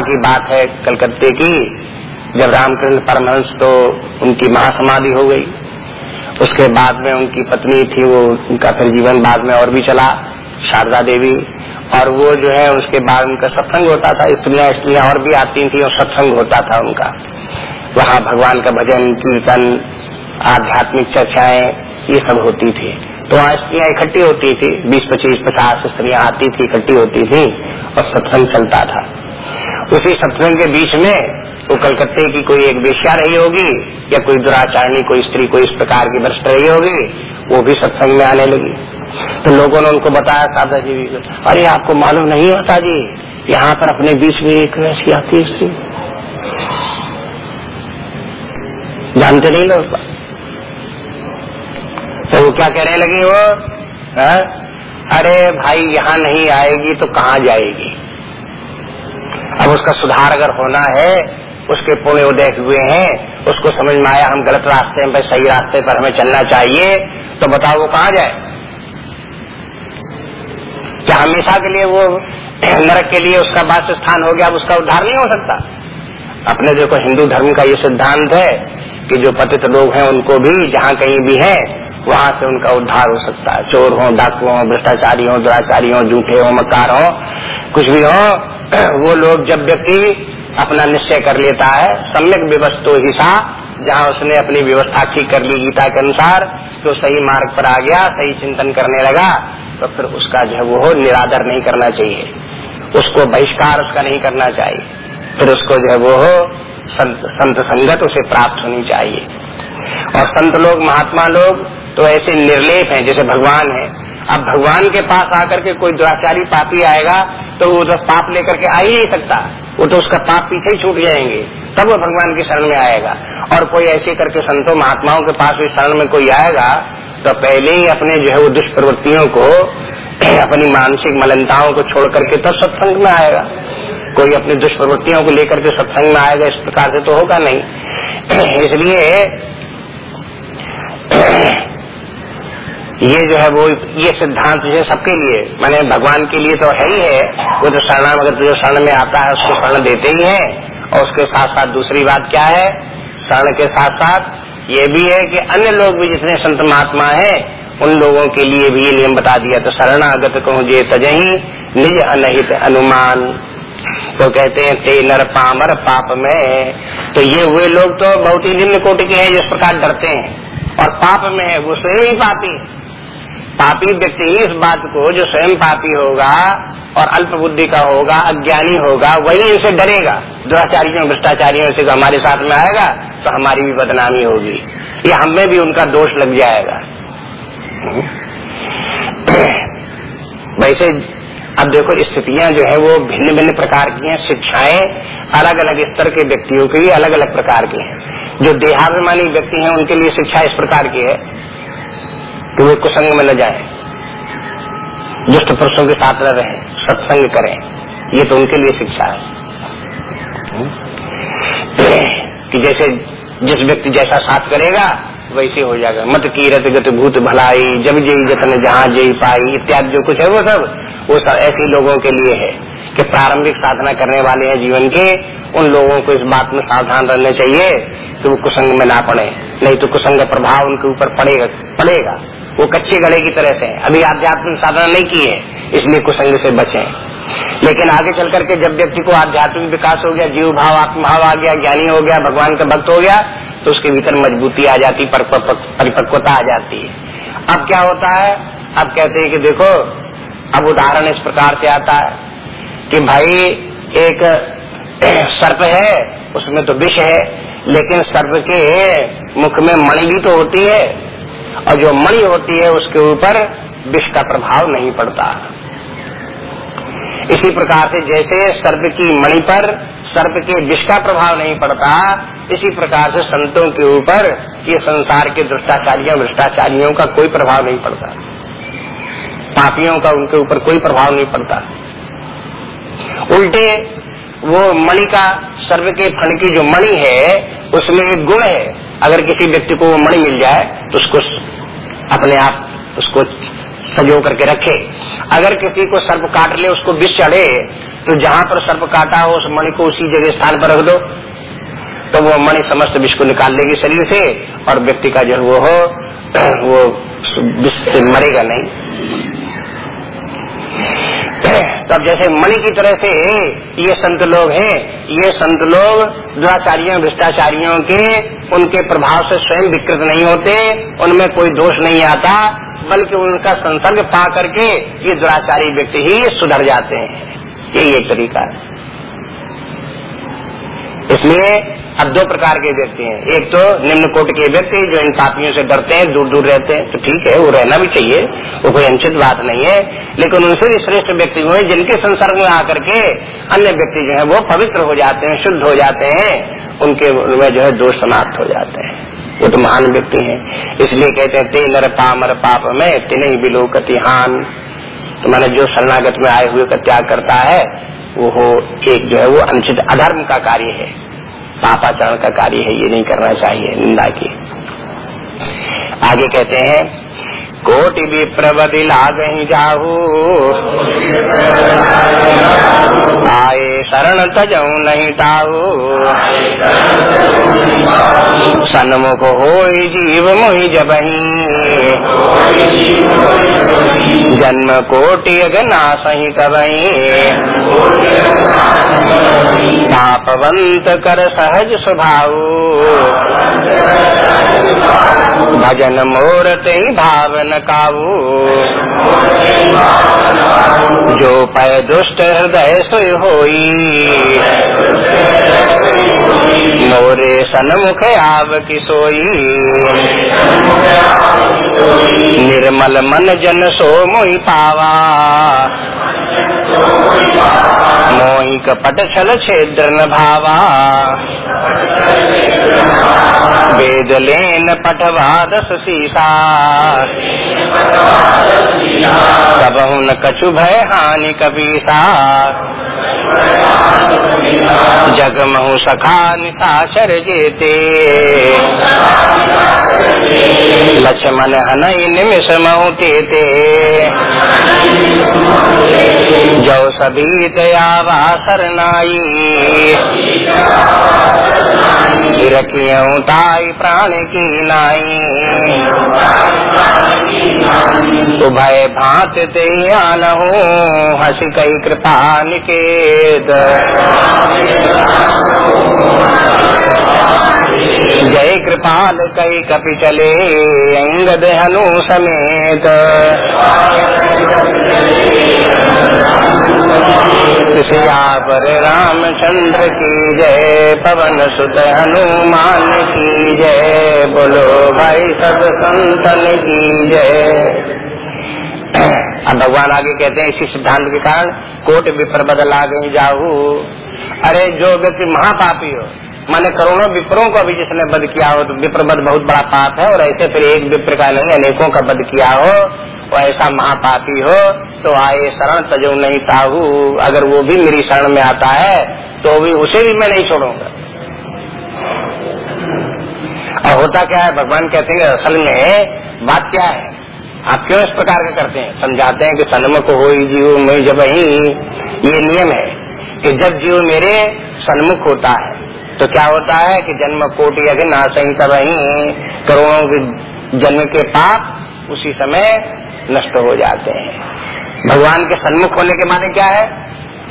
की बात है कलकत्ते की, जब रामकृष्ण परमहंस तो उनकी महासमाधि हो गई। उसके बाद में उनकी पत्नी थी, वो उनका फिर जीवन बाद में और भी चला, शारदा देवी। और वो जो है, उसके बाद उनका सत्संग होता था स्त्रियाँ स्त्रियाँ और भी आती थी, और सत्संग होता था उनका। वहाँ भगवान का भजन, कीर्तन, आध्यात्मिक चर्चाएँ, ये सब होती थी। तो वहाँ स्त्रियाँ इकट्ठी होती थी, बीस, पच्चीस, पचास स्त्रियाँ आती थी, इकट्ठी होती थी, और सत्संग चलता था। उसी सत्संग के बीच में वो कलकत्ते की कोई एक वेश्या रही होगी, या कोई दुराचारणी, कोई स्त्री कोई इस प्रकार की वरिष्ठ रही होगी, वो भी सत्संग में आने लगी। तो लोगों ने उनको बताया सादा जी भी अरे, आपको मालूम नहीं होता जी, यहाँ पर अपने बीच में एक वैसी आती है जानते नहीं लोग? तो वो क्या कहने लगी वो? है? अरे, भाई, यहाँ नहीं आएगी तो कहाँ जाएगी? अब उसका सुधार अगर होना है, उसके पुण्य उदय हुए हैं, उसको समझ में आया हम गलत रास्ते पर सही रास्ते पर हमें चलना चाहिए तो बताओ वो कहाँ जाए? क्या हमेशा के लिए वो नरक के लिए उसका वास स्थान हो गया, अब उसका उद्धार नहीं हो सकता? अपने देखो हिंदू धर्म का ये सिद्धांत है कि जो पतित लोग हैं उनको भी जहाँ कहीं भी है, वहाँ से उनका उद्धार हो सकता है। चोर हो डाकू हो भ्रष्टाचारी हो दुराचारी हो झूठे हो, मकार हो, कुछ भी हो, वो लोग जब व्यक्ति अपना निश्चय कर लेता है, सम्यक व्यवस्थो हिसा जहाँ उसने अपनी व्यवस्था ठीक कर ली गीता के अनुसार तो सही मार्ग पर आ गया, सही चिंतन करने लगा तो फिर उसका जो है वो निरादर नहीं करना चाहिए। उसको बहिष्कार उसका नहीं करना चाहिए। फिर उसको जो है वो हो संत, संत संगत उसे प्राप्त होनी चाहिए। और संत लोग महात्मा लोग तो ऐसे निर्लेप हैं जैसे भगवान है। अब भगवान के पास आकर के कोई दुराचारी पापी आएगा तो वो तो पाप लेकर के आ ही नहीं सकता। वो तो उसका पाप पीछे ही छूट जाएँगे। तब वो भगवान के शरण में आएगा। और कोई ऐसे करके संतों महात्माओं के पास भी शरण में कोई आएगा तो पहले ही अपने जो है वो दुष्प्रवृत्तियों को अपनी मानसिक मलनताओं को छोड़ करके तब सत्संग में आएगा। कोई अपनी दुष्प्रवृत्तियों को लेकर के सत्संग में आएगा, इस प्रकार से तो होगा नहीं। इसलिए ये जो है वो, ये सिद्धांत जो है सबके लिए, माने भगवान के लिए तो है ही है। वो जो शरणागत जो शरण में आता है, उसको शरण देते ही है। और उसके साथ साथ दूसरी बात क्या है? शरण के साथ साथ ये भी है कि अन्य लोग भी जितने संत महात्मा हैं, उन लोगों के लिए भी ये नियम बता दिया। तो शरणागत को जे तजही, निज अनहित अनुमान। तो कहते हैं ते नर पामर, पाप में। तो ये हुए लोग तो बहुत ही निम्न कोटि के हैं, जिस प्रकार डरते हैं। और पाप में है, वो स्वयं ही पापी पापी व्यक्ति इस बात को, जो स्वयं पापी होगा और अल्प बुद्धि का होगा, अज्ञानी होगा, वही इनसे डरेगा। दुराचारियों, भ्रष्टाचारियों से हमारे साथ में आएगा तो हमारी भी बदनामी होगी। या हमें भी उनका दोष लग जाएगा। वैसे अब देखो स्थितियाँ जो है वो भिन्न भिन्न प्रकार की हैं, शिक्षाएँ अलग अलग स्तर के व्यक्तियों के लिए अलग अलग प्रकार की हैं। जो देहाभिमानी व्यक्ति हैं, उनके लिए शिक्षा इस प्रकार की है कि वे कुसंग में न जाए। दुष्ट पुरुषों के साथ न रहे, सत्संग करें। ये तो उनके लिए शिक्षा है। कि जैसे जिस व्यक्ति जैसा साथ करेगा, वैसे हो जाएगा। मत की रत गत भूत भलाई, जब जई जतन जहाँ जई पाई, इत्यादि जो कुछ है वो सब वो ऐसे लोगों के लिए है कि प्रारंभिक साधना करने वाले हैं जीवन के। उन लोगों को इस बात में सावधान रहना चाहिए कि वो कुसंग में ना पड़े। नहीं तो कुसंग का प्रभाव उनके ऊपर पड़ेगा पड़ेगा। वो कच्चे गले की तरह से अभी आध्यात्मिक साधना नहीं की है, इसलिए कुसंग से बचे। लेकिन आगे चल करके जब व्यक्ति को आध्यात्मिक विकास हो गया, जीव भाव, आत्मभाव आ गया, ज्ञानी हो गया, भगवान का भक्त हो गया तो उसके भीतर मजबूती आ जाती परिपक्वता आ जाती है। अब क्या होता है? अब कहते हैं कि देखो अब उदाहरण इस प्रकार से आता है कि भाई, एक सर्प है, उसमें तो विष है, लेकिन सर्प के मुख में मणि भी तो होती है, और जो मणि होती है उसके ऊपर विष का प्रभाव नहीं पड़ता। इसी प्रकार से जैसे सर्प की मणि पर सर्प के विष का प्रभाव नहीं पड़ता, इसी प्रकार से संतों के ऊपर ये संसार के दुष्टाचारियों, भ्रष्टाचारियों का कोई प्रभाव नहीं पड़ता। पापियों का उनके ऊपर कोई प्रभाव नहीं पड़ता। उल्टे वो मणि का सर्व के फण की जो मणि है, उसमें एक गुण है। अगर किसी व्यक्ति को वो मणि मिल जाए तो उसको अपने आप उसको सजो करके रखे। अगर किसी को सर्प काट ले, उसको विष चढ़े तो जहाँ पर सर्प काटा हो, उस मणि को उसी जगह स्थान पर रख दो। तो वो मणि समस्त विष को निकाल लेगी शरीर से, और व्यक्ति का जो वो हो, वो विष से मरेगा नहीं। तब जैसे मणि की तरह से ये संत लोग हैं, ये संत लोग दुराचारियों भ्रष्टाचारियों के, उनके प्रभाव से स्वयं विकृत नहीं होते, उनमें कोई दोष नहीं आता, बल्कि उनका संसर्ग पा करके ये दुराचारी व्यक्ति ही सुधर जाते हैं। यही एक तरीका है। इसलिए अब दो प्रकार के व्यक्ति हैं। एक तो निम्न कोट के व्यक्ति जो इन पापियों से डरते हैं दूर दूर रहते हैं तो ठीक है, वो रहना भी चाहिए, वो कोई अनुचित बात नहीं है। लेकिन उनसे भी श्रेष्ठ व्यक्ति हुए जिनके संसर्ग में आकर के अन्य व्यक्ति जो है वो पवित्र हो जाते हैं, शुद्ध हो जाते हैं, उनके उनमें जो है दोष समाप्त हो जाते हैं। वो तो महान व्यक्ति हैं। इसलिए कहते हैं ते नर पामर पाप में तिन बिलो कतिहान तो मैंने जो शरणागत में आए हुए का त्याग करता है वो हो एक जो है वो अनुचित अधर्म का कार्य है। पापाचरण का कार्य है, ये नहीं करना चाहिए, निंदा की। आगे कहते हैं, कोटि भी प्रवति लाग ही जाहू। आए शरण तजऊ नहीं ताहू। सन्मुख हो जीव मोहि जबही। जन्म कोटि अगना सही कबही। पापवंत कर सहज स्वभाव। भजन मोरत ही भावन काबू जो पय दुष्ट हृदय सोय होई, मोरे सन्मुख आव की सोई। निर्मल मन जन सो मुई पावा। मोहि कपट छल छेद्र न भावा। वेद लेन पठवा दस सीसा। तब न कछु भय हानि कबीसा जग महु सखा निताशर जेते। लक्ष्मण हनई निमिष महु तेते। जो सभी दयावा सरनाई रखियऊ ताई प्राण की नाई। उभय भात ते हो, हस कई कृपा निकेत। जय कृपाल कई कपि चले अंगद हनु समेत। सियावर रामचंद्र की जय, पवन सुत हनुमान की जय, बोलो भाई सब संतन की जय। अब भगवान आगे कहते हैं, इसी सिद्धांत के कारण कोट विपर बदल आ गई जाहू। अरे जो व्यक्ति महापापी हो माने करोड़ों विप्रों को अभी जिसने बद किया हो तो विप्र बद बहुत बड़ा पाप है, और ऐसे फिर एक विप्र का नहीं, अनेकों का बद किया हो वो ऐसा महापापी हो तो आए शरण तजो नहीं ताहू। अगर वो भी मेरी शरण में आता है तो भी उसे भी मैं नहीं छोड़ूँगा। और होता क्या है, भगवान कहते हैं असल में बात क्या है? आप क्यों इस प्रकार का करते हैं? समझाते हैं कि सन्मुख हो जीव में जब ही ये नियम है कि जब जीव मेरे सन्मुख होता है तो क्या होता है कि जन्म कोटि अगर ना सही तब करोड़ों के जन्म के पाप उसी समय नष्ट हो जाते हैं। भगवान के सन्मुख होने के माने क्या है?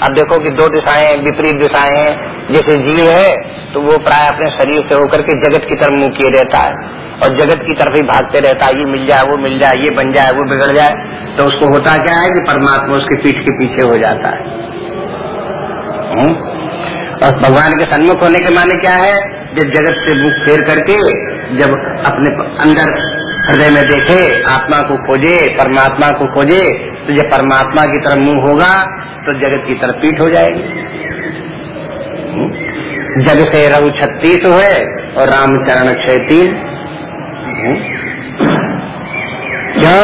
अब देखो कि दो दिशाएँ, विपरीत दिशाएँ हैं। जैसे जीव है तो वो प्राय अपने शरीर से होकर के जगत की तरफ़ मुँह किए रहता है। और जगत की तरफ़ ही भागते रहता है। ये मिल जाए, वो मिल जाए, ये बन जाए, वो बिगड़ जाए तो उसको होता क्या है कि परमात्मा उसके पीठ के पीछे हो जाता है। हुँ? और भगवान के सन्मुख होने के माने क्या है? जब जगत से मुख फेर करके, जब अपने अंदर हृदय में देखे, आत्मा को खोजे, परमात्मा को खोजे तो जब परमात्मा की तरफ़ मुँह होगा तो जगत की तरफ़ पीठ हो जाएगी। जग से रघु छत्तीस हुए और रामचरण छह तीन क्यों?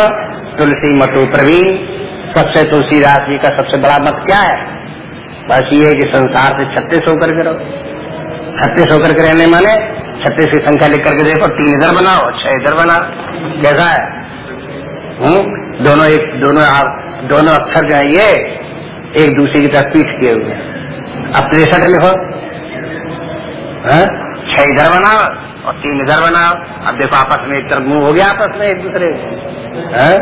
तुलसी मटू प्रवीण, सबसे तुलसीदास जी का सबसे बड़ा मत क्या है? बस ये है कि संसार से छत्तीस होकर के रहो। छत्तीस होकर के रहने माने छत्तीस की संख्या लिख करके देखो, तीन इधर बनाओ, छह इधर बनाओ कैसा है। हूँ? दोनों एक, दोनों आप, दोनों अक्षर जो है ये एक दूसरे की तरफ़ पीठ किए हुए अब तिरसठ लिखो। हाँ? छह इधर बनाओ और तीन इधर बनाओ। अब देखो, आपस में एक तरफ़ मुँह हो गया, आपस में एक दूसरे हाँ?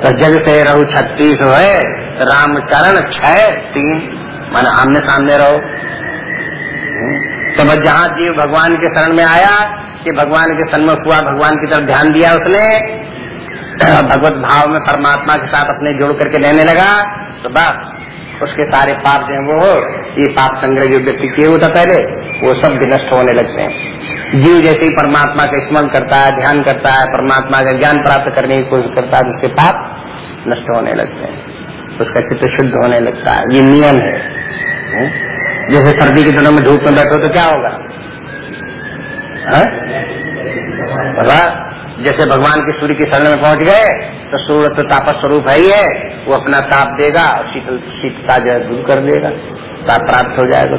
तो जग से रहो छत्तीस हो है रामचरण छह, तीन माने आमने सामने रहो। तो जहाँ जीव भगवान के शरण में आया कि भगवान के सन्मुख हुआ, भगवान की तरफ़ ध्यान दिया उसने, भगवत भाव में परमात्मा के साथ अपने जोड़ करके रहने लगा तो बस, उसके सारे पाप जो है वो ये पाप संग्रह जो व्यक्ति किए होता पहले, वो सब विनष्ट होने लगते हैं। जीव जैसे ही परमात्मा का स्मरण करता है, ध्यान करता है, परमात्मा का ज्ञान प्राप्त करने की कोशिश करता है, उसके पाप नष्ट होने लगते हैं। उसका चित्त शुद्ध होने लगता है। ये नियम है। जैसे सर्दी के दिनों में धूप में बैठो तो क्या होगा? जैसे भगवान के सूर्य की शरण में पहुँच गए तो सूर्य तो तापस स्वरूप है ही है। वो अपना ताप देगा और शीतल शीतता जो दूर कर देगा। ताप प्राप्त हो जाएगा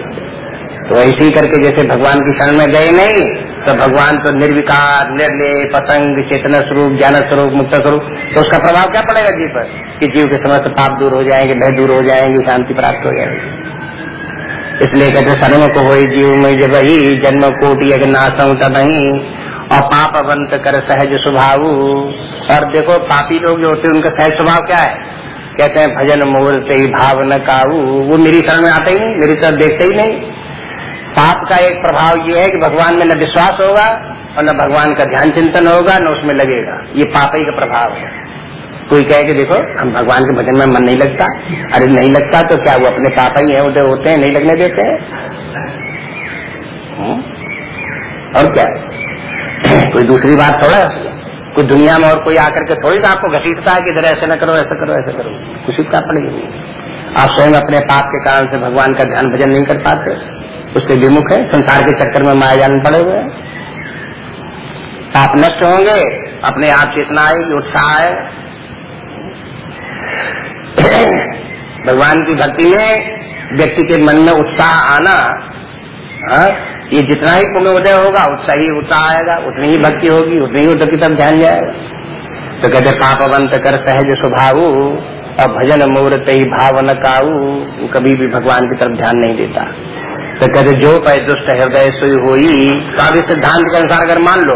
तो ऐसे ही करके जैसे भगवान की शरण में गए नहीं तो भगवान तो निर्विकार निर्णय पसंग चेतना स्वरूप, ज्ञान स्वरूप, मुक्त स्वरूप तो उसका प्रभाव क्या पड़ेगा जीव पर? कि जीव के समस्त पाप दूर हो जाएँगे, भय दूर हो जाएँगे, शांति प्राप्त हो जाएगी। इसलिए कहते सर्व को हो जीव में जब ही जन्म कोटि नाशम तबही और पाप अवंत कर सहज स्वभाव। और देखो, पापी लोग जो होते हैं, उनका सहज स्वभाव क्या है? कहते हैं, भजन मुहूर्त ही भाव न काऊ। वो मेरी शरण में आते ही नहीं, मेरी तरफ़ देखते ही नहीं। पाप का एक प्रभाव ये है कि भगवान में न विश्वास होगा और न भगवान का ध्यान चिंतन होगा, न उसमें लगेगा। ये पाप का प्रभाव है। कोई कहे कि देखो, हम भगवान के भजन में मन नहीं लगता। अरे नहीं लगता तो क्या वो अपने पापा ही है, उधर होते हैं, नहीं लगने देते हैं? हम्म? और क्या? कोई दूसरी बात थोड़ा? कोई दुनिया में और कोई आकर के थोड़ी सा आपको घसीटता है कि इधर ऐसे न करो, ऐसा करो ऐसा करो। कुछ का पड़ेगी आप स्वयं अपने पाप के कारण से भगवान का ध्यान भजन नहीं कर पाते। उसके विमुख है। संसार के चक्कर में माया जान पड़े हुए हैं। पाप नष्ट होंगे, अपने आप चेतना आएगी, उत्साह है। भगवान की भक्ति में व्यक्ति के मन में उत्साह आना, हा? ये जितना ही पुण्य उदय होगा उत्साह ही उत्साह आएगा, उतनी ही भक्ति होगी, उतनी ही उदय की तरफ़ ध्यान जाएगा। तो कहते, पापवंत कर सहज स्वभाव और भजन मुहूर्त ही भाव न काऊ, कभी भी भगवान की तरफ़ ध्यान नहीं देता। तो कहते, जो पै दुष्ट हृदय सुई हुई तो इस सिद्धांत के अनुसार अगर मान लो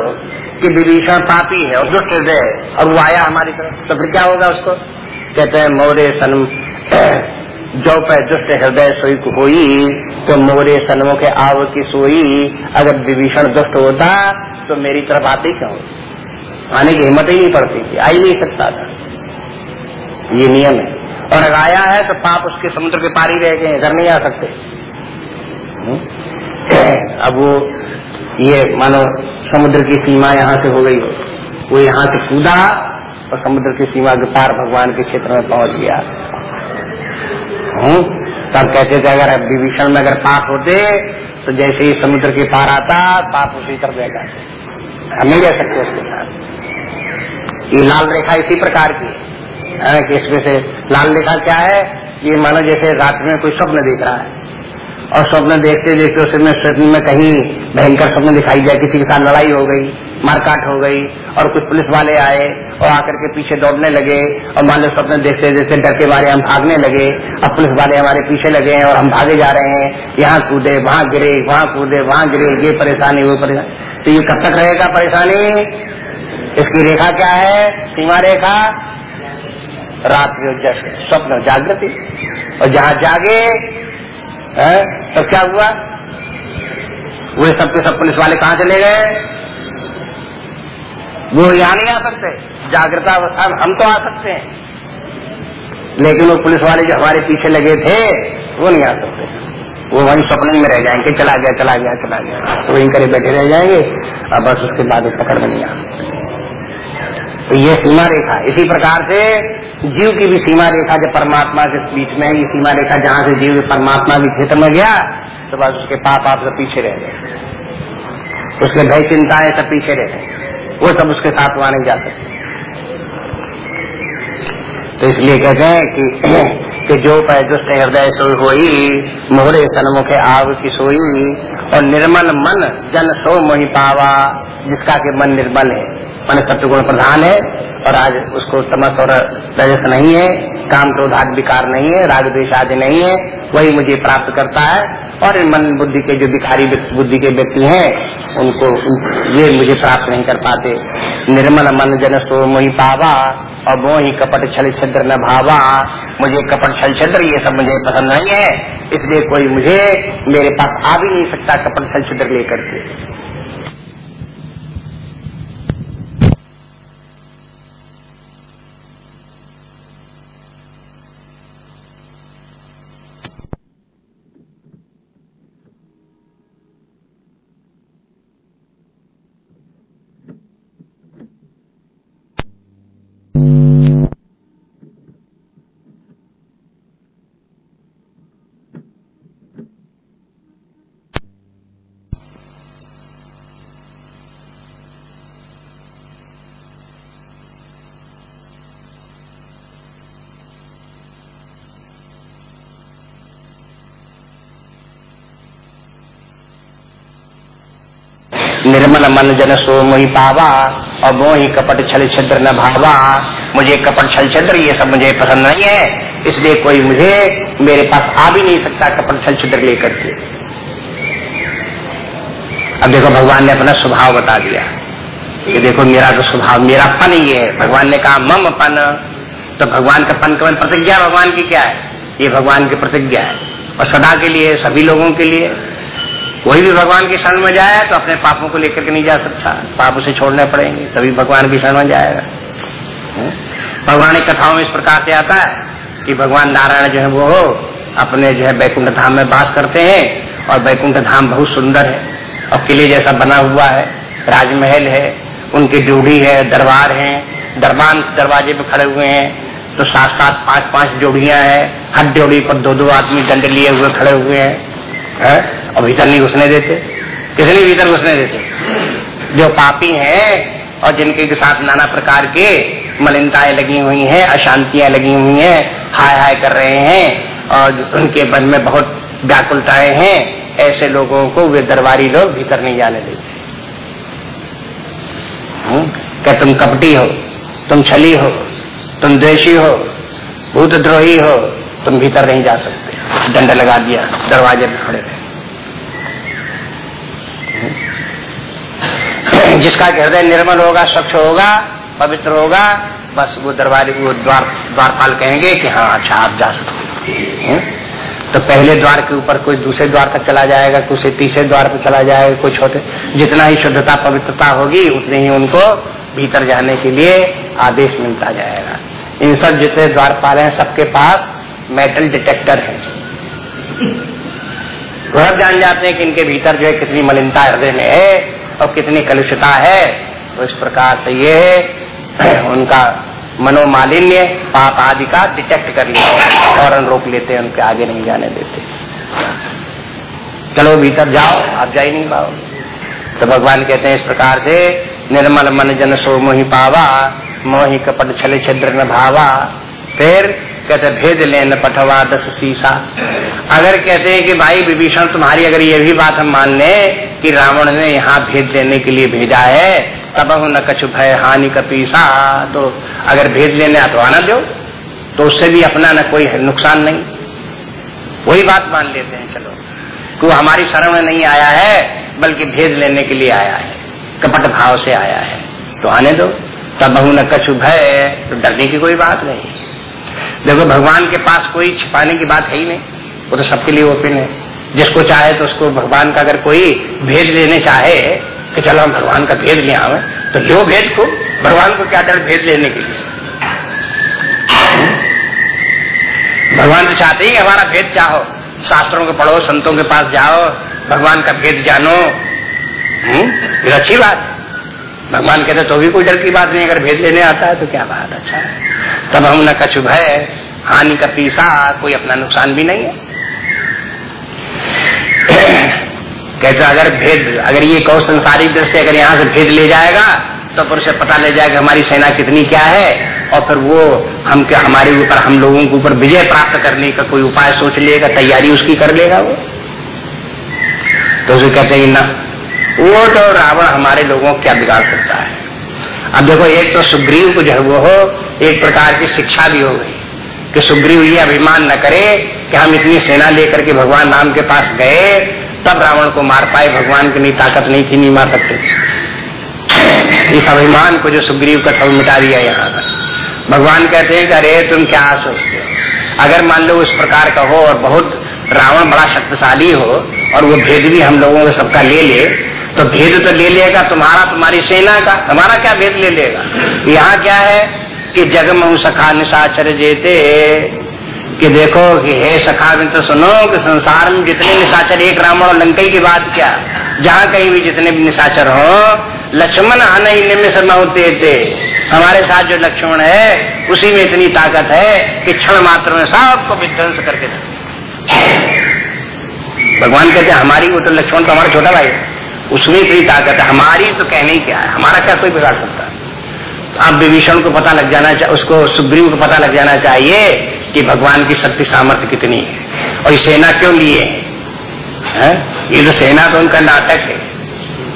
कि विभीषण पापी है और दुष्ट हृदय है, और वो आया हमारी तरफ़ तो फिर क्या होगा उसको? कहते हैं मोरे सन जो पे दुष्ट हृदय सोई होई तो मोरे सनमो के आव की सोई, अगर विभीषण दुष्ट होता तो मेरी तरफ़ आते क्यों? आने की हिम्मत ही नहीं पड़ती थी, आ ही नहीं सकता था। ये नियम है। और अगर आया है तो पाप उसके समुद्र के पार ही रह गए, घर नहीं आ सकते? अब वो ये मानो समुद्र की सीमा यहाँ से हो गई। हो वो यहाँ से कूदा और समुद्र की सीमा के पार भगवान के क्षेत्र में पहुँच गया। तब कहते थे, अगर विभीषण में अगर पाप होते तो जैसे ही समुद्र के पार आता, पाप उसी कर देगा। हम नहीं रह सकते उसके साथ ये लाल रेखा इसी प्रकार की है, कि इसमें से लाल रेखा क्या है? ये मानो जैसे रात में कोई स्वप्न देख रहा है। और स्वप्न देखते देखते उसमें स्वप्न में कहीं भयंकर स्वप्न दिखाई जाए किसी के साथ लड़ाई हो गई, मारकाट हो गई, और कुछ पुलिस वाले आए और आकर के पीछे दौड़ने लगे और मान लो स्वप्न देखते देखते डर के बारे हम भागने लगे, अब पुलिस वाले हमारे पीछे लगे हैं और हम भागे जा रहे हैं, यहाँ कूदे, वहाँ गिरे, वहाँ कूदे, वहाँ गिरे, ये परेशानी, वो परेशानी। तो ये कब तक रहेगा परेशानी? इसकी रेखा क्या है? सीमा रेखा? रात्रि स्वप्न, जागृति। और जहाँ जागे है? तो क्या हुआ? वे सबके सब पुलिस वाले कहाँ चले गए? वो यहाँ नहीं आ सकते। जागृता अवस्था में हम तो आ सकते हैं। लेकिन वो पुलिस वाले जो हमारे पीछे लगे थे, वो नहीं आ सकते। वो वहीं स्वप्न में रह जाएँगे, चला गया चला गया चला गया। तो वहीं करे बैठे रह जाएँगे। और बस उसके बाद पकड़ में नहीं आ तो ये सीमा रेखा। इसी प्रकार से जीव की भी सीमा रेखा जब परमात्मा के बीच में ये सीमा रेखा जहाँ से जीव परमात्मा के क्षेत्र में गया तो बस उसके पाप आप सब पीछे रह गए। उसके भय चिंताएँ सब पीछे रह गए वो सब उसके साथ वहाँ नहीं जा सकते तो इसलिए कहते हैं कि, कि जो पै दुष्ट हृदय सोई होई मोहरे सन्मुखे आव की सोई और निर्मल मन जन सो मोहि पावा जिसका के मन निर्मल है। मैंने सत्य प्रधान है, और आज उसको तमस और रजस नहीं है, काम क्रोध आदि विकार नहीं है, राग द्वेश आदि नहीं है, वही मुझे प्राप्त करता है, और इन मन बुद्धि के जो भिखारी बुद्धि के व्यक्ति हैं, उनको ये मुझे प्राप्त नहीं कर पाते। निर्मल मन जन सो मोही पावा, और वो ही कपट छल छिद्र न भावा। मुझे कपट छल छिद्र, ये सब मुझे पसंद नहीं है, इसलिए कोई मुझे मेरे पास आ भी नहीं सकता कपट छल छिद्र लेकर के। निर्मल मन जन सो मोही पावा, और वो ही कपट छल छिद्र न भावा। मुझे कपट छल छिद्र, ये सब मुझे पसंद नहीं है। इसलिए कोई मुझे मेरे पास आ भी नहीं सकता कपट छल छिद्र लेकर के। अब देखो, भगवान ने अपना स्वभाव बता दिया। कि देखो, मेरा तो स्वभाव मेरा पन ये है। भगवान ने कहा मम पन तो भगवान का पन कवन प्रतिज्ञा, भगवान की क्या है? ये भगवान की प्रतिज्ञा है। और सदा के लिए, सभी लोगों के लिए। कोई भी भगवान की शरण में जाए तो अपने पापों को लेकर के नहीं जा सकता। पाप उसे छोड़ने पड़ेंगे, तभी भगवान की शरण में जाएगा। हम्म? भगवान की कथाओं में इस प्रकार से आता है कि भगवान नारायण जो है वो अपने जो है बैकुंठ धाम में वास करते हैं और बैकुंठ धाम बहुत सुंदर है। और किले जैसा बना हुआ है, राजमहल है, उनकी ड्यूढ़ी है, दरबार है, दरबार, दरवाजे पे खड़े हुए हैं। तो सात सात पाँच पाँच जोड़ियाँ हैं, हर जोड़ी पर दो दो आदमी दंड लिए हुए खड़े हुए हैं। है? और भीतर नहीं घुसने देते। किसने भीतर घुसने देते। जो पापी हैं और जिनके साथ नाना प्रकार के मलिनताएँ लगी हुई हैं, अशांतियाँ लगी हुई हैं, हाय हाय कर रहे हैं और उनके मन में बहुत व्याकुलताएँ हैं, ऐसे लोगों को वे दरबारी लोग भीतर नहीं जाने देते। हम्म? क्या तुम कपटी हो? तुम छली हो? तुम द्वेषी हो? भूतद्रोही हो? तुम भीतर नहीं जा सकते। दंड लगा दिया, दरवाजे में खड़े रहे। जिसका हृदय निर्मल होगा, स्वच्छ होगा, पवित्र होगा, बस वो दरबारी, वो द्वार, द्वारपाल कहेंगे कि हाँ अच्छा आप जा सकते तो पहले द्वार के ऊपर कोई दूसरे द्वार तक चला जाएगा, कोई तीसरे द्वार पर चला जाएगा, कुछ होते। जितना ही शुद्धता, पवित्रता होगी, उतने ही उनको भीतर जाने के लिए आदेश मिलता जाएगा। इन सब जितने द्वारपाल हैं, सबके पास मेटल डिटेक्टर है। वह जान जाते हैं कि इनके भीतर जो है कितनी मलिनता हृदय में है। और कितनी कलुषता है तो इस प्रकार से ये उनका मनोमालिन्य पाप आदि का डिटेक्ट कर लिया और रोक लेते हैं, उनके आगे नहीं जाने देते। चलो भीतर जाओ, आप जा ही नहीं पाओ तो भगवान कहते हैं इस प्रकार से, निर्मल मन जन सो मोही पावा, मोही कपट छले छिद्र न भावा फिर कहते भेद लेन पठवा दस सीसा। अगर कहते हैं कि भाई, विभीषण, तुम्हारी अगर ये भी बात हम मान लें कि रावण ने यहाँ भेद लेने के लिए भेजा है, तब न कछु भय हानि का पीसा। तो अगर भेद लेने अथवा न दो तो उससे भी अपना न कोई नुकसान नहीं। वही बात मान लेते हैं, चलो। कि वो हमारी शरण में नहीं आया है, बल्कि भेद लेने के लिए आया है, कपट भाव से आया है। तो आने दो। तब न कछु भय तो डरने की कोई बात नहीं। देखो, भगवान के पास कोई छिपाने की बात है ही नहीं। वो तो सबके लिए ओपन है। जिसको चाहे तो उसको भगवान का अगर कोई भेद लेने चाहे कि चलो हम भगवान का भेद ले आवे तो लो भेद को, भगवान को क्या डर भेद लेने के लिए? भगवान तो चाहते ही हमारा भेद चाहो। शास्त्रों को पढ़ो, संतों के पास जाओ, भगवान का भेद जानो। हम्म? अच्छी बात। भगवान कहते तो भी कोई डर की बात नहीं, अगर भेद लेने आता है तो क्या बात अच्छा है? तब हम न कछु भय हानि का पीसा, कोई अपना नुकसान भी नहीं है। कहते, अगर भेद, अगर ये कौ संसारी दृश्य अगर यहाँ से भेद ले जाएगा तो फिर उसे पता ले जाएगा हमारी सेना कितनी क्या है, और फिर वो हम क्या, हमारे ऊपर, हम लोगों के ऊपर विजय प्राप्त करने का कोई उपाय सोच लेगा, तैयारी उसकी कर लेगा वो। तो उसे कहते हैं ना वो तो रावण हमारे लोगों को क्या बिगाड़ सकता है? अब देखो, एक तो सुग्रीव को जो है वो हो, एक प्रकार की शिक्षा भी हो गई कि सुग्रीव ये अभिमान न करे कि हम इतनी सेना लेकर के भगवान राम के पास गए, तब रावण को मार पाए, भगवान की नहीं ताकत नहीं थी, नहीं मार सकते। इस अभिमान को जो सुग्रीव का थल मिटा दिया यहाँ पर। भगवान कहते हैं कि अरे, तुम क्या सोचते हो? अगर मान लो इस प्रकार का हो और बहुत रावण बड़ा शक्तिशाली हो और वो भेद भी हम लोगों को सबका ले ले तो भेद तो ले लेगा, तुम्हारा, तुम्हारी सेना का हमारा क्या भेद ले लेगा? यहाँ क्या है कि जगमऊ सखा निशाचर जेते। कि देखो कि हे सखा में तो सुनो कि संसार में जितने निशाचर, एक रावण और लंकई की बात क्या? जहाँ कहीं भी जितने भी निशाचर हो, लक्ष्मण आने में शर्मा होते थे हमारे साथ जो लक्ष्मण है, उसी में इतनी ताकत है कि क्षण मात्र में सबको विध्वंस करके भगवान कहते हमारी वो तो लक्ष्मण तो हमारा छोटा भाई है। उसमें इतनी ताकत है। हमारी तो कहने क्या है? हमारा क्या कोई बिगाड़ सकता है? अब विभीषण को पता लग जाना चाहिए उसको सुग्रीव को पता लग जाना चाहिए कि भगवान की शक्ति सामर्थ्य कितनी है। और ये सेना क्यों लिए है? ये तो सेना तो उनका नाटक है।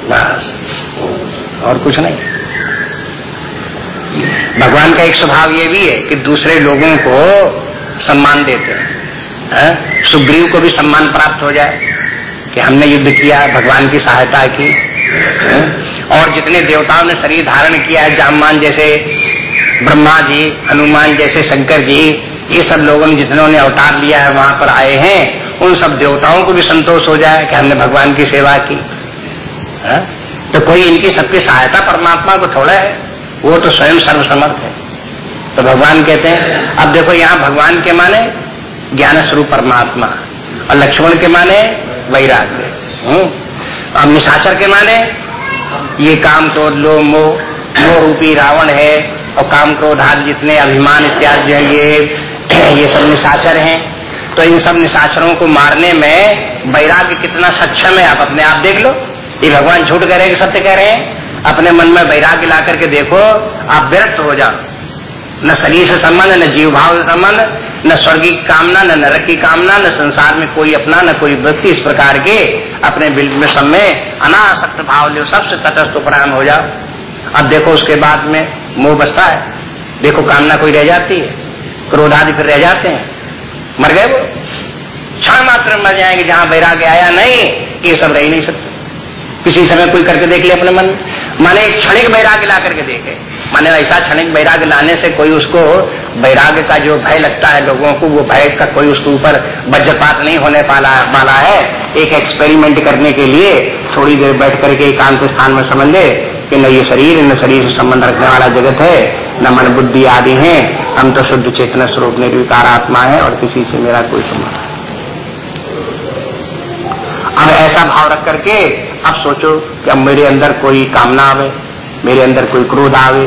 बस। और कुछ नहीं। भगवान का एक स्वभाव ये भी है कि दूसरे लोगों को सम्मान देते हैं? सुग्रीव को भी सम्मान प्राप्त हो जाए। कि हमने युद्ध किया भगवान की सहायता की और जितने देवताओं ने शरीर धारण किया है जामान जैसे ब्रह्मा जी, हनुमान जैसे शंकर जी, ये सब लोगों ने जितनों ने अवतार लिया है, वहाँ पर आए हैं, उन सब देवताओं को भी संतोष हो जाए कि हमने भगवान की सेवा की, है? तो कोई इनकी सबकी सहायता परमात्मा को थोड़ा है? वो तो स्वयं सर्वसमर्थ है। तो भगवान कहते हैं, अब देखो यहाँ भगवान के माने ज्ञान स्वरूप परमात्मा, और लक्ष्मण के माने वैराग्य हम्म? अब निशाचर के माने, ये काम क्रोध लो मोह मोह रूपी रावण है, और काम क्रोध जितने अभिमान इत्यादि जो ये ये सब निशाचर हैं। तो इन सब निशाचरों को मारने में वैराग्य कितना सक्षम है, आप अपने आप देख लो। ये भगवान झूठ कह रहे हैं सत्य कह रहे हैं। अपने मन में वैराग्य ला करके देखो, आप विरक्त हो जाओ। न शरीर से संबंध, न जीव भाव से संबंध, न स्वर्ग की कामना, न नरक की कामना, न संसार में कोई अपना, न कोई व्यक्ति इस प्रकार के अपने में सब में अनासक्त भाव ले सबसे तटस्थ उपराम हो जाओ। अब देखो उसके बाद में मोह बसता है। देखो कामना कोई रह जाती है। क्रोध आदि फिर रह जाते हैं। मर गए वो। क्षण मात्र मर जाएँगे जहाँ वैराग्य आया नहीं, ये सब रह नहीं सकते। किसी समय कोई करके देख ले अपने मन माने क्षणिक वैराग्य ला करके देखे। माने ऐसा क्षणिक वैराग्य लाने से कोई उसको वैराग्य का जो भय लगता है लोगों को, वो भय का कोई उसके ऊपर वज्रपात नहीं होने पाला वाला है। एक एक्सपेरिमेंट करने के लिए थोड़ी देर बैठ करके एकांत स्थान में समझ ले कि न ये शरीर, न शरीर से संबंध रखने वाला जगत है, न मन बुद्धि आदि है। हम तो शुद्ध चेतना स्वरूप निर्विकार आत्मा है और किसी से मेरा कोई संबंध अब ऐसा भाव रख करके अब सोचो कि अब मेरे अंदर कोई कामना आवे, मेरे अंदर कोई क्रोध आवे,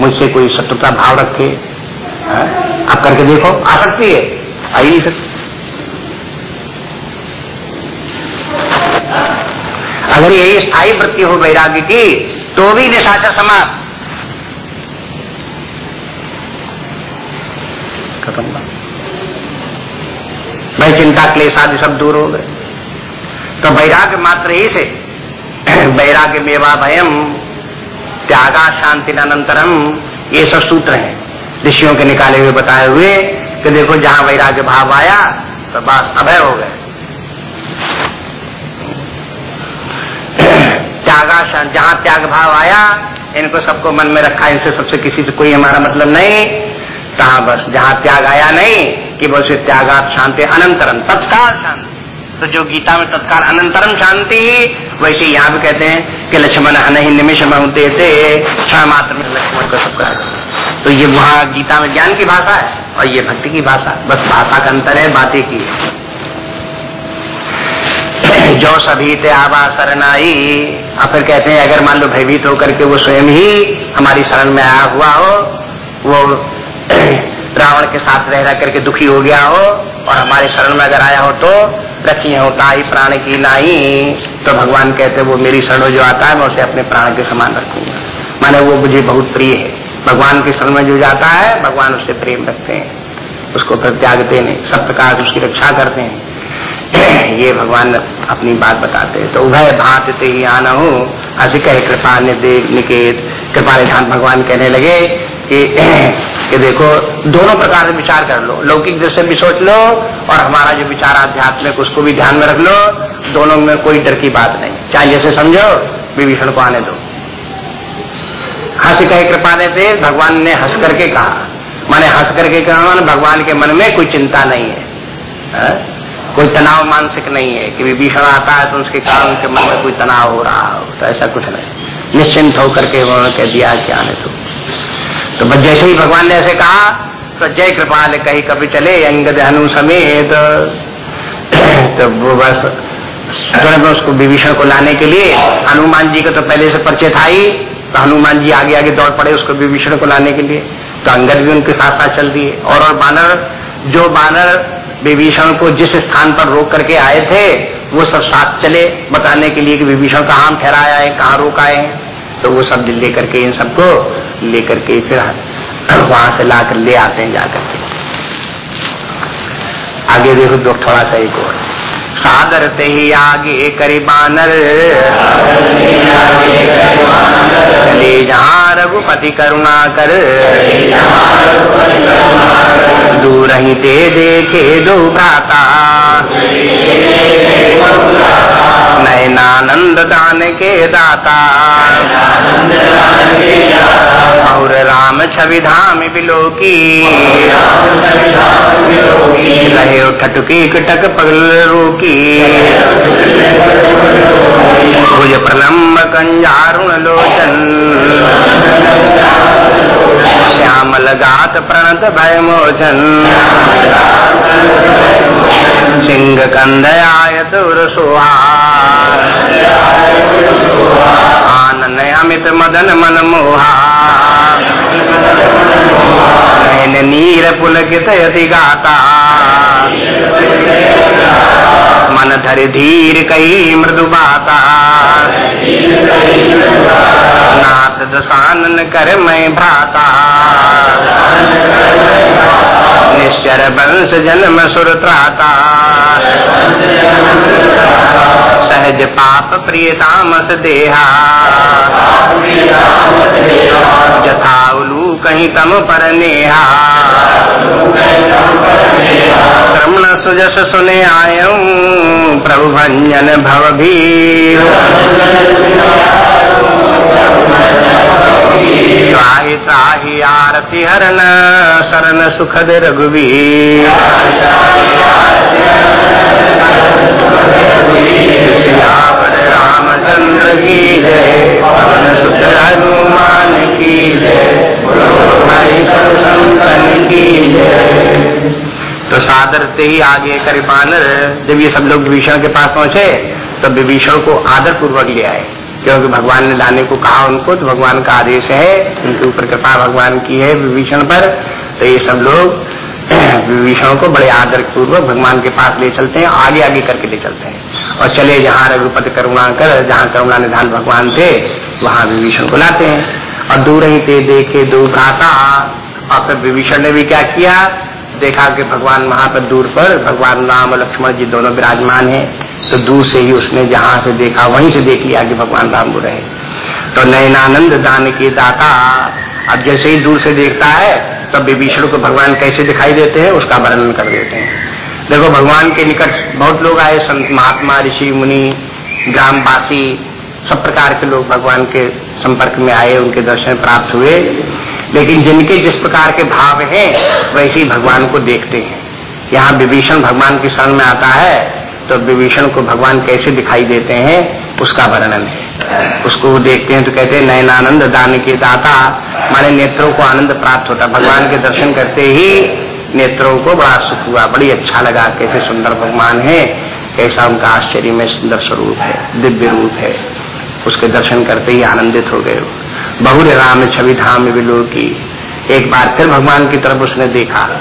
मुझसे कोई शत्रुता भाव रखे। आप करके देखो आ सकती है। आ ही नहीं सकती अगर यही स्थायी वृत्ति हो वैराग्य की तो भी निशाचर समाप्त। खत्म भाई चिंता, क्लेश आदि सब दूर हो गए। तो वैराग्य मात्र ही से वैराग्य मेवा भयम, त्यागा शांति अनंतरम, ये सब सूत्र हैं। ऋषियों के निकाले हुए बताए हुए कि देखो जहाँ वैराग्य भाव आया तो बस अभय हो गए। त्यागा जहाँ त्याग भाव आया, इनको सबको मन में रखा, इनसे सबसे किसी से कोई हमारा मतलब नहीं। कहा बस जहाँ त्याग आया नहीं, कि बस से त्यागात शांति अनंतरम, तत्काल शांति। तो जो गीता में तत्काल अनंतरम शांति वैसे यहाँ भी कहते हैं कि लक्ष्मण निमिष में होते थे क्षण मात्र में लक्ष्मण को सब करा तो ये वहाँ गीता में ज्ञान की भाषा है और ये भक्ति की भाषा बस भाषा का अंतर है, बातें की जो सभी थे आवा शरण आई और फिर कहते हैं, अगर मान लो भयभीत होकर के वो स्वयं ही हमारी शरण में आया हुआ हो, वो रावण के साथ रह रह करके दुखी हो गया हो, और हमारे शरण में अगर आया हो तो रखी हो ताई प्राण की नाही तो भगवान कहते वो मेरी शरण जो आता है, मैं उसे अपने प्राण के समान रखूँगा। माने वो मुझे बहुत प्रिय है। भगवान की शरण में जो जाता है, भगवान उससे प्रेम रखते हैं। उसको फिर त्यागते नहीं, सब प्रकार उसकी रक्षा करते हैं। ये भगवान अपनी बात बताते हैं। तो उभय भात से ही आना हूँ हसी कहे कृपा निकेत। कृपा निधान भगवान कहने लगे कि, कि देखो दोनों प्रकार से विचार कर लो। लौकिक दृष्टि भी सोच लो और हमारा जो विचार आध्यात्मिक उसको भी ध्यान में रख लो। दोनों में कोई डर की बात नहीं। चाहे जैसे समझो विभीषण को आने दो। हंस कहे कृपा देते भगवान ने हंस करके कहा। माने हंस करके कहा भगवान के मन में कोई चिंता नहीं है, है? कोई तनाव मानसिक नहीं है कि विभीषण आता है तो उसके कारण उनके मन में कोई तनाव हो रहा हो तो ऐसा कुछ नहीं। निश्चिंत होकर के उन्होंने कह दिया क्या आने तो तो बस जैसे ही भगवान ने ऐसे कहा तो जय कृपाल, कहीं कभी चले अंगद हनु समेत। तो वो बस तुरंत उसको विभीषण को लाने के लिए हनुमान जी का तो पहले से परिचय था ही तो हनुमान जी आगे आगे दौड़ पड़े उसको विभीषण को लाने के लिए। तो अंगद भी उनके साथ साथ चल दिए। और और बानर, जो बानर विभीषण को जिस स्थान पर रोक करके आए थे, वो सब साथ चले, बताने के लिए कि विभीषण कहाँ ठहराया है, कहाँ रोक आए हैं। तो वो सब लेकर के इन सबको लेकर के फिर वहाँ से ला कर ले आते हैं जाकर के। आगे देखो दो थोड़ा सा एक और। सादर ते ही आगे करी बानर। चले जहाँ रघुपति करुणा कर। दूर ही ते देखे दो भ्राता। नयनानंद दान के दाता। और राम छवि धाम बिलो की। रहे ठटकी कटक पगल रोकी भुज प्रलम्ब कंजारुण लोचन श्यामल गात प्रणत भय मोचन सिंह कंद आयत सुहा आनन अमित मदन मन मोहा। नीर पुलकित यति गाता मन धर धीर कही मृदु बाता। नाथ दसानन कर मैं भ्राता। निश्चर वंश जन्म सुर त्राता। सहज पाप प्रियतामस देहा। जथा उलू कहीं तम पर नेहा। सुजस सुने आयऊ प्रभु भंजन भव भी त्राहि त्राहि आरती हरण शरण सुखद रघुवीर। रामचंद्र की जय, पवन हनुमान की जय। तो सादरते ही आगे करे जब ये सब लोग विभीषण के पास पहुँचे तो विभीषण को आदर पूर्वक ले आए। क्योंकि भगवान ने लाने को कहा उनको तो भगवान का आदेश है, उनके ऊपर कृपा भगवान की है विभीषण पर। तो ये सब लोग विभीषण को बड़े आदर पूर्वक भगवान के पास ले चलते हैं, आगे आगे करके ले चलते हैं। और चले जहाँ रघुपति करुणा कर जहाँ करुणा निधान भगवान थे, वहाँ विभीषण को लाते हैं। और दूर ही थे, देखे दो भ्राता और फिर विभीषण ने भी क्या किया? देखा कि भगवान वहाँ पर दूर पर भगवान राम और लक्ष्मण जी दोनों विराजमान हैं। तो दूर से ही उसने जहाँ से देखा, वहीं से देख लिया कि भगवान राम बुरे हैं। तो नयनानंद दान के दाता, अब जैसे ही दूर से देखता है, तब विभीषण को भगवान कैसे दिखाई देते हैं, उसका वर्णन कर देते हैं। देखो, भगवान के निकट बहुत लोग आए, संत महात्मा, ऋषि, मुनि, ग्रामवासी सब प्रकार के लोग भगवान के संपर्क में आए, उनके दर्शन प्राप्त हुए। लेकिन जिनके जिस प्रकार के भाव हैं, वैसे ही भगवान को देखते हैं। यहाँ विभीषण भगवान की शरण में आता है तो विभीषण को भगवान कैसे दिखाई देते हैं, उसका वर्णन है। उसको देखते हैं तो कहते हैं नयन आनंद दान के दाता, माने नेत्रों को आनंद प्राप्त होता। भगवान के दर्शन करते ही नेत्रों को बड़ा सुख हुआ, बड़ी अच्छा लगा। कैसे सुंदर भगवान है, कैसा उनका आश्चर्य में सुंदर स्वरूप है, दिव्य रूप है। उसके दर्शन करते ही आनंदित हो गए बहुर राम छवि धाम विलो की एक बार फिर भगवान की तरफ़ उसने देखा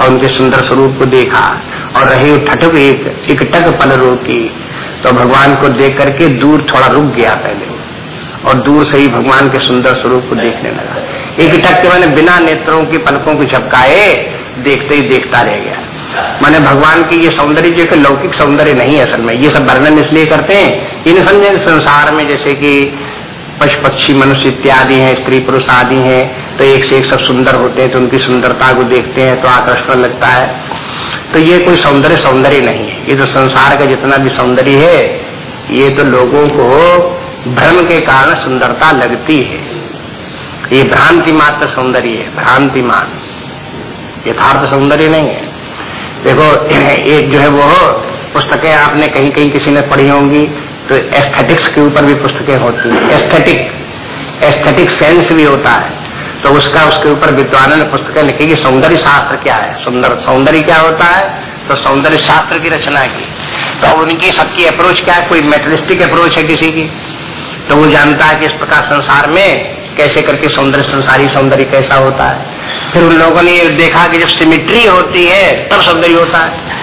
और उनके सुंदर स्वरूप को देखा और रही ठटक एक इकटक टक पल रोकी। तो भगवान को देख करके दूर थोड़ा रुक गया पहले। और दूर से ही भगवान के सुंदर स्वरूप को देखने लगा। एक टक के मैंने बिना नेत्रों की पलकों को झपकाए देखते ही देखता रह गया। माने भगवान की ये सौंदर्य जो लौकिक सौंदर्य नहीं है असल में। ये सब वर्णन इसलिए करते हैं, इन समझे संसार में जैसे कि पशु पक्षी मनुष्य इत्यादि हैं स्त्री पुरुष आदि हैं तो एक से एक सब सुंदर होते हैं तो उनकी सुंदरता को देखते हैं तो आकर्षण लगता है। तो ये कोई सौंदर्य सौंदर्य नहीं है। ये तो संसार का जितना भी सौंदर्य है, ये तो लोगों को भ्रम के कारण सुंदरता लगती है। ये भ्रांति मात्र सौंदर्य है, भ्रांतिमान। यथार्थ सौंदर्य नहीं है। देखो एक जो है वो पुस्तकें आपने कहीं कहीं किसी ने पढ़ी होंगी तो एस्थेटिक्स के ऊपर भी पुस्तकें होती हैं। एस्थेटिक एस्थेटिक सेंस भी होता है। तो उसका, उसके ऊपर विद्वानों ने पुस्तकें लिखी कि सौंदर्य शास्त्र क्या है? सुंदर, सौंदर्य क्या होता है? तो सौंदर्य शास्त्र की रचना की। तो उनकी सबकी अप्रोच क्या है? कोई मेटलिस्टिक अप्रोच है किसी की? तो वो जानता है कि इस प्रकार संसार में कैसे करके सौंदर्य, संसारी सौंदर्य कैसा होता है। फिर उन लोगों ने देखा कि जब सिमिट्री होती है, तब सौंदर्य होता है।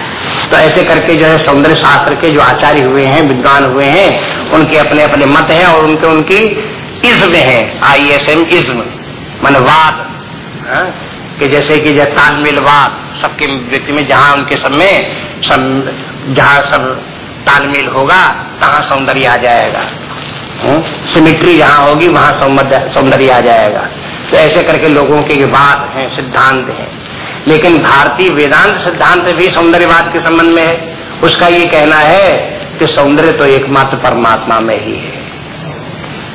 तो ऐसे करके जो है सौंदर्य शास्त्र के जो आचार्य हुए हैं, विद्वान हुए हैं, उनके अपने अपने मत हैं और उनके, उनकी इज्म है आई एस एम इज्म, मान वाद। हाँ? कि जैसे कि जैसे तालमेल वाद, सबके व्यक्ति में जहाँ उनके सब में सब जहाँ सब तालमेल होगा, तहां सौंदर्य आ जाएगा। सिमिट्री जहाँ होगी, वहाँ सौंदर्य आ जाएगा। तो ऐसे करके लोगों के बात है, सिद्धांत है। लेकिन भारतीय वेदांत सिद्धांत भी सौंदर्यवाद के संबंध में है। उसका ये कहना है कि सौंदर्य तो एकमात्र परमात्मा में ही है।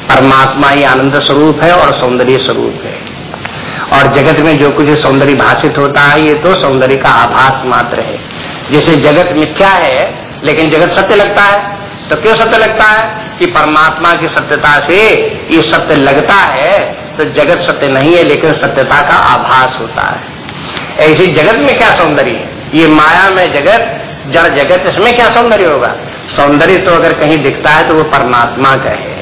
परमात्मा ही आनंद स्वरूप है और सौंदर्य स्वरूप है। और जगत में जो कुछ सौंदर्य भाषित होता है, ये तो सौंदर्य का आभास मात्र है। जैसे जगत मिथ्या है, लेकिन जगत सत्य लगता है तो क्यों सत्य लगता है? कि परमात्मा की सत्यता से ये सत्य लगता है तो जगत सत्य नहीं है, लेकिन सत्यता का आभास होता है। ऐसी जगत में क्या सौंदर्य है? ये माया में जगत, जड़ जगत, इसमें क्या सौंदर्य होगा? सौंदर्य तो अगर कहीं दिखता है तो वो परमात्मा का है।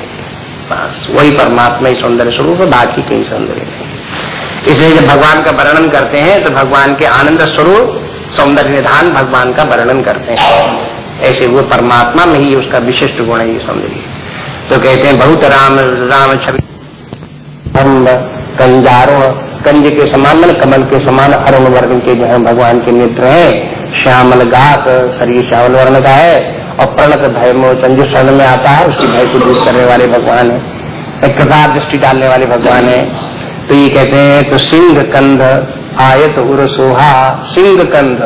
बस, वही परमात्मा ही सौंदर्य स्वरूप है, बाकी कहीं सौंदर्य नहीं। इसलिए जब भगवान का वर्णन करते हैं तो भगवान के आनंद स्वरूप, सौंदर्य निधान भगवान का वर्णन करते हैं। ऐसे वो परमात्मा में ही उसका विशिष्ट गुण है, ये सौंदर्य। तो कहते हैं, बहुत राम राम छवि। कंजारों, कंज के समान, मन कमल के समान, अरुण वर्ण के जो है, भगवान के नेत्र हैं। श्यामल गात शरीर श्यामल वर्ण का है, और प्रणत भय मोचन जो स्वर्ण में आता है, उसकी भय को दूर करने वाले भगवान है। एक प्रकार दृष्टि डालने वाले भगवान है। तो ये कहते हैं तो सिंह कंध आयत उर सोहा। सिंह कंध।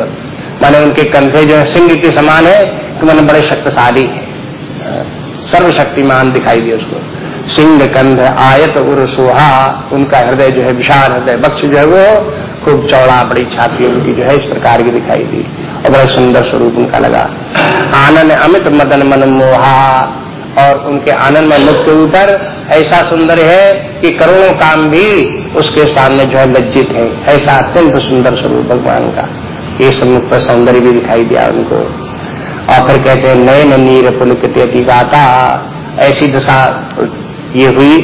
माने उनके कंधे जो है, सिंह के समान है तो मैंने बड़े शक्तिशाली है। सर्वशक्तिमान दिखाई दिए उसको। सिंह, कंध, आयत, उर, सोहा, उनका हृदय जो है विशाल हृदय बक्ष जो है वो खूब चौड़ा, बड़ी छाती उनकी जो है इस प्रकार की दिखाई दी और बड़ा सुंदर स्वरूप उनका लगा। आनंद, अमित, मदन, मन, मोहा और उनके आनंद में मुख के ऊपर ऐसा सुंदर है कि करोड़ों काम भी उसके सामने जो है लज्जित है। ऐसा अत्यंत सुंदर स्वरूप भगवान का। ये सम्मुख पर सौंदर्य भी दिखाई दिया उनको। और फिर कहते हैं नए नीर पुलकित गाता। ऐसी दशा ये हुई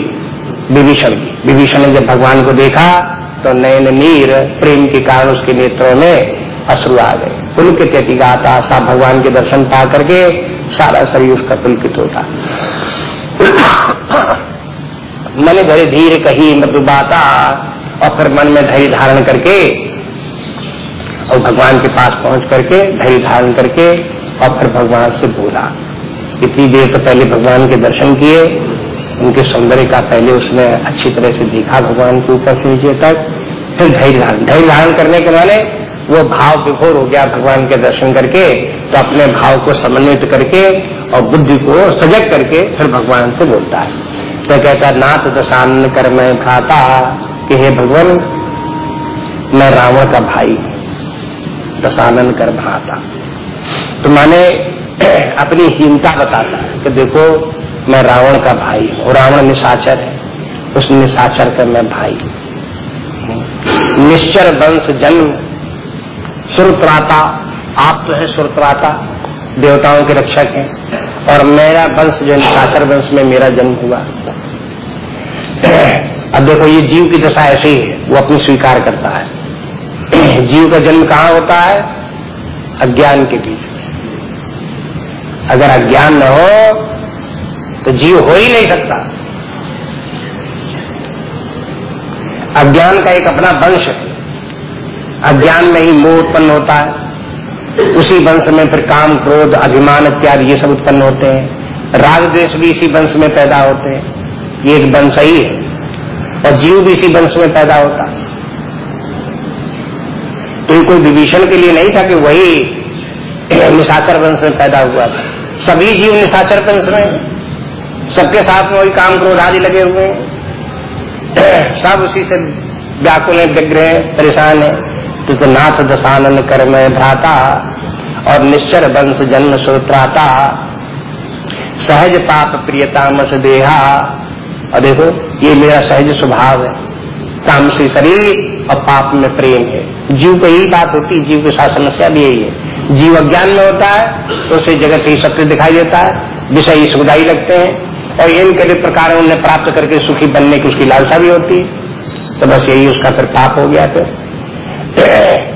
विभीषण की। विभीषण ने जब भगवान को देखा तो नयन नीर प्रेम के कारण उसके नेत्रों में अश्रु आ गए। पुलकित यति गाता सा भगवान के दर्शन पा करके सारा शरीर उसका पुलकित होता। मन धैर्य धीरे कही मधुबाता और फिर मन में धैर्य धारण करके, और भगवान के पास पहुँच करके धैर्य धारण करके और फिर भगवान से बोला। इतनी देर तो पहले भगवान के दर्शन किए, उनके सौंदर्य का पहले उसने अच्छी तरह से देखा भगवान के ऊपर से नीचे तक। फिर धैर्य धारण धैर्य धारण करने के माने वो भाव विभोर हो गया भगवान के दर्शन करके तो अपने भाव को समन्वित करके और बुद्धि को सजग करके फिर भगवान से बोलता है। तो कहता नाथ दशान कर मैं भ्राता। कि हे भगवान, मैं रावण का भाई, दशानन कर भ्राता। तो मैंने अपनी हीनता बताता है कि देखो, मैं रावण का भाई हूँ रावण निशाचर है। उस निशाचर का मैं भाई निश्चर वंश जन्म, सुरत्राता आप तो है सुरत्राता, देवताओं के रक्षक हैं, और मेरा वंश जो निशाचर वंश में मेरा जन्म हुआ। अब देखो, ये जीव की दशा ऐसी है, वो अपनी स्वीकार करता है। जीव का जन्म कहाँ होता है? अज्ञान के बीच अगर अज्ञान न हो तो जीव हो ही नहीं सकता। अज्ञान का एक अपना वंश है। अज्ञान में ही मोह उत्पन्न होता है। उसी वंश में फिर काम, क्रोध, अभिमान इत्यादि ये सब उत्पन्न होते हैं। राग द्वेष भी इसी वंश में पैदा होते हैं। ये एक वंश ही है। और जीव भी इसी वंश में पैदा होता तो ये कोई विभीषण के लिए नहीं था कि वही निशाचर वंश में पैदा हुआ था। सभी जीव निशाचर वंश में सबके साथ में वही काम क्रोध आदि लगे हुए हैं। सब उसी से व्याकुल है, व्यग्र है, परेशान है। तो तो नाथ दशानन कर में भ्राता और निश्चर वंश जन्म श्रोत्राता। सहज पाप प्रियता मस देहा। और देखो, ये मेरा सहज स्वभाव है। तामसी शरीर और पाप में प्रेम है। जीव को यही बात होती है, जीव के साथ समस्या भी यही है। जीव अज्ञान में होता है तो उसे जगत ही सत्य दिखाई देता है, विषय ही सुविधाई लगते हैं, और इन कई प्रकार उन्हें प्राप्त करके सुखी बनने की उसकी लालसा भी होती है। तो बस यही उसका फिर पाप हो गया फिर।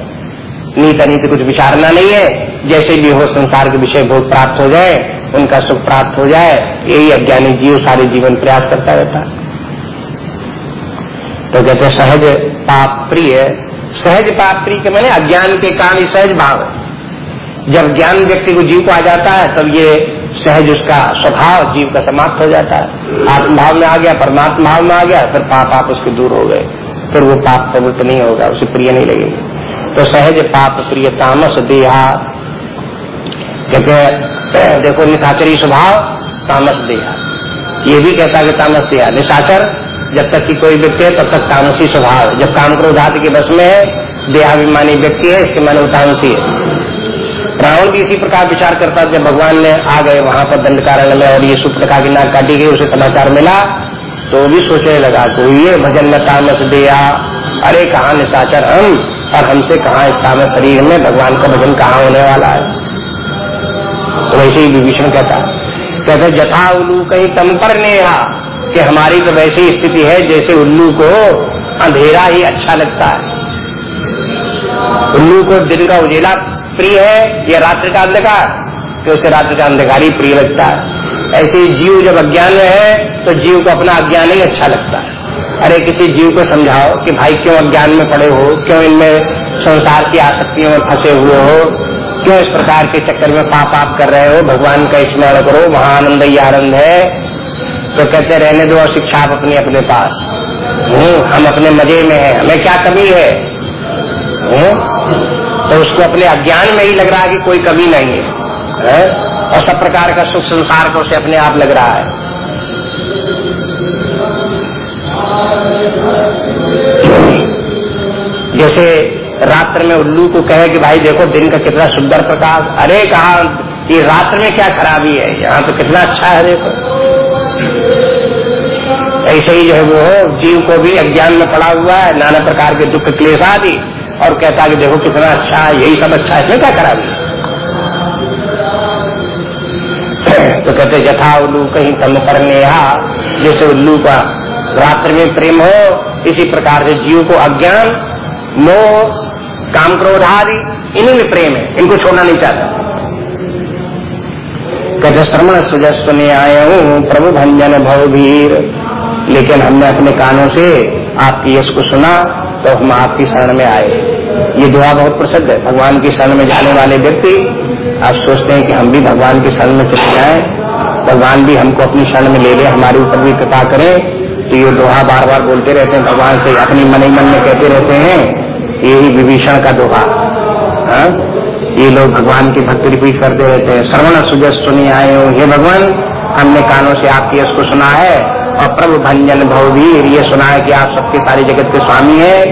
नीत अनीत कुछ विचारना नहीं है, जैसे भी हो संसार के विषय भोग प्राप्त हो जाए, उनका सुख प्राप्त हो जाए, यही अज्ञानी जीव सारे जीवन प्रयास करता रहता। तो कहते सहज, पाप प्रिय सहज पाप प्रिय के मैंने अज्ञान के कारण सहज भाव है। जब ज्ञान व्यक्ति को जीव को आ जाता है, तब ये सहज उसका स्वभाव, जीव का समाप्त हो जाता है। आत्मभाव में आ गया परमात्मा भाव में आ गया, फिर पाप आप उसके दूर हो गए। फिर वो पाप प्रवृत्त नहीं होगा, उसे प्रिय नहीं लगेगी। तो सहज पाप प्रिय तामस देहा कहते देखो निशाचरी स्वभाव, तामस देहा ये भी कहता है कि तामस देहा निशाचर जब तक कि कोई व्यक्ति है, तब तक तामसी स्वभाव जब काम क्रोध आदि के बस में है, देहाभिमानी व्यक्ति है, इसके मन तामसी है। रावण भी इसी प्रकार विचार करता जब भगवान ने आ गए वहाँ पर दंड कारण में और ये सुप्रका की नाक काटी गई, उसे समाचार मिला तो भी सोचने लगा तो ये भजन में तामस दिया। अरे कहा निशाचर हम, और हमसे कहा इस तामस शरीर में भगवान का भजन कहाँ होने वाला है? तो वैसे ही विभीषण कहता, कहते, जथा उलू कहीं तम पर नेहा। कि हमारी तो वैसी स्थिति है जैसे उल्लू को अंधेरा ही अच्छा लगता है। उल्लू को दिन का उजेला प्रिय है या रात्रि का अंधकार? कि उसे रात्रि का अंधकार ही प्रिय लगता है। ऐसे जीव जब अज्ञान में है तो जीव को अपना अज्ञान ही अच्छा लगता है। अरे किसी जीव को समझाओ कि भाई क्यों अज्ञान में पड़े हो? क्यों इनमें संसार की आसक्तियों में फंसे हुए हो? क्यों इस प्रकार के चक्कर में पाप आप कर रहे हो? भगवान का स्मरण करो वहाँ आनंद ही आनंद है। तो कहते रहने दो और शिक्षा आप अपने अपने पास। हूँ हम अपने मज़े में हैं। हमें क्या कमी है? हम्म, तो उसको अपने अज्ञान में ही लग रहा है कि कोई कमी नहीं है, है? और सब प्रकार का सुख संसार को उसे अपने आप लग रहा है। जैसे रात्र में उल्लू को कहे कि भाई देखो दिन का कितना सुंदर प्रकाश। अरे कहा ये रात्र में क्या खराबी है? यहाँ तो कितना अच्छा है देखो। ऐसे ही जो है वो जीव को भी अज्ञान में पड़ा हुआ है, नाना प्रकार के दुख, क्लेश आदि। और कहता है कि देखो कितना अच्छा है, यही सब अच्छा इसमें क्या खराबी तो कहते जथा उल्लू कहीं तम पर जैसे उल्लू का रात्रि में प्रेम हो, इसी प्रकार से जीव को अज्ञान, मोह काम क्रोध आदि इन्हीं में प्रेम है, इनको छोड़ना नहीं चाहता। कहते श्रवण सुजस्व ने आए हूँ प्रभु भंजन भवभीर लेकिन हमने अपने कानों से आपकी यश को सुना तो हम आपकी शरण में आए। ये दुआ बहुत प्रसिद्ध है। भगवान की शरण में जाने वाले व्यक्ति, आप सोचते हैं कि हम भी भगवान की शरण में चले जाए। भगवान भी हमको अपनी शरण में ले ले, हमारे ऊपर भी कृपा करें। तो ये दोहा बार बार बोलते रहते हैं, भगवान से अपनी मन ही मन में कहते रहते हैं यही विभीषण का दोहा। हाँ? ये लोग भगवान की भक्ति रिपीट करते रहते हैं। श्रवण सुजस सुनी आए हो, हे भगवान, हमने कानों से आपकी को सुना है और प्रभु भंजन भववीर ये सुना है कि आप सबके सारे जगत के स्वामी हैं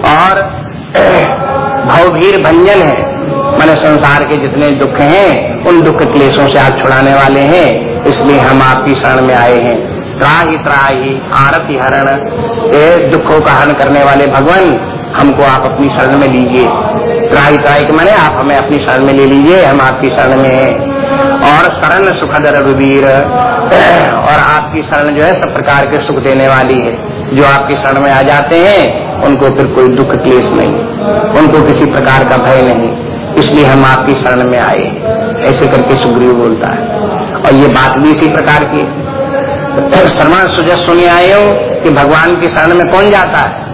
और भवभीर भंजन है, मैंने संसार के जितने दुख हैं, उन दुख क्लेशों से आप छुड़ाने वाले हैं, इसलिए हम आपकी शरण में आए हैं। त्राही त्राही, आरती हरण, ये दुखों का हरण करने वाले भगवान, हमको आप अपनी शरण में लीजिए। त्राही त्राही के मैंने आप हमें अपनी शरण में ले लीजिए, हम आपकी शरण में हैं। और शरण सुखद रघुवीर और आपकी शरण जो है सब प्रकार के सुख देने वाली है। जो आपकी शरण में आ जाते हैं, उनको फिर कोई दुख क्लेश नहीं। उनको किसी प्रकार का भय नहीं। इसलिए हम आपकी शरण में आए ऐसे करके सुग्रीव बोलता है। और ये बात भी इसी प्रकार की श्रवण सुजस सुने आए हो कि भगवान की शरण में कौन जाता है?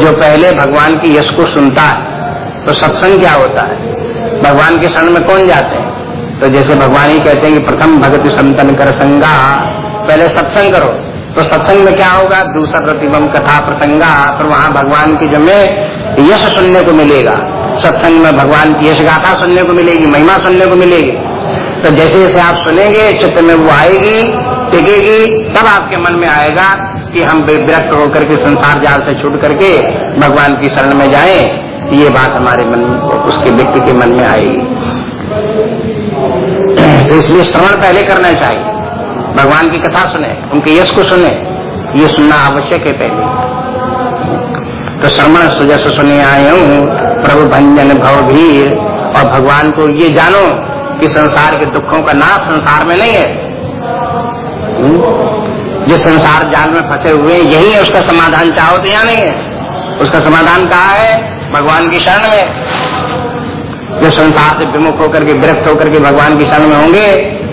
जो पहले भगवान की यश को सुनता है तो सत्संग क्या होता है? भगवान के शरण में कौन जाते हैं? तो जैसे भगवान ही कहते हैं कि प्रथम भगत संतन कर संगा। पहले सत्संग करो। तो सत्संग में क्या होगा? दूसरा प्रतिबंध कथा प्रसंगा। फिर वहाँ भगवान की जमे यश सुनने को मिलेगा। सत्संग में भगवान की यश गाथा सुनने को मिलेगी, महिमा सुनने को मिलेगी। तो जैसे जैसे आप सुनेंगे, चित्त में वो आएगी, टिकेगी, तब आपके मन में आएगा कि हम विरक्त होकर के संसार जाल से छूट करके भगवान की शरण में जाएँ। ये बात हमारे मन, उसके व्यक्ति के मन में आएगी। तो इसलिए श्रवण पहले करना चाहिए। भगवान की कथा सुने, उनके यश को सुने, ये सुनना आवश्यक है पहले। तो श्रवण सुजस सुने आए हूँ प्रभु भंजन भव भीर, और भगवान को ये जानो कि संसार के दुखों का नाश संसार में नहीं है। हम्म? जिस संसार जाल में फंसे हुए यही है उसका समाधान, चाहो तो यहाँ नहीं है। उसका समाधान कहा है? भगवान की शरण में। जो संसार से विमुख होकर के, विरक्त होकर के भगवान की शरण में होंगे,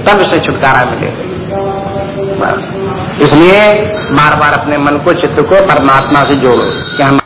तब इसे छुटकारा मिलेगा। इसलिए बार बार अपने मन को, चित्त को परमात्मा से जोड़ो कि हम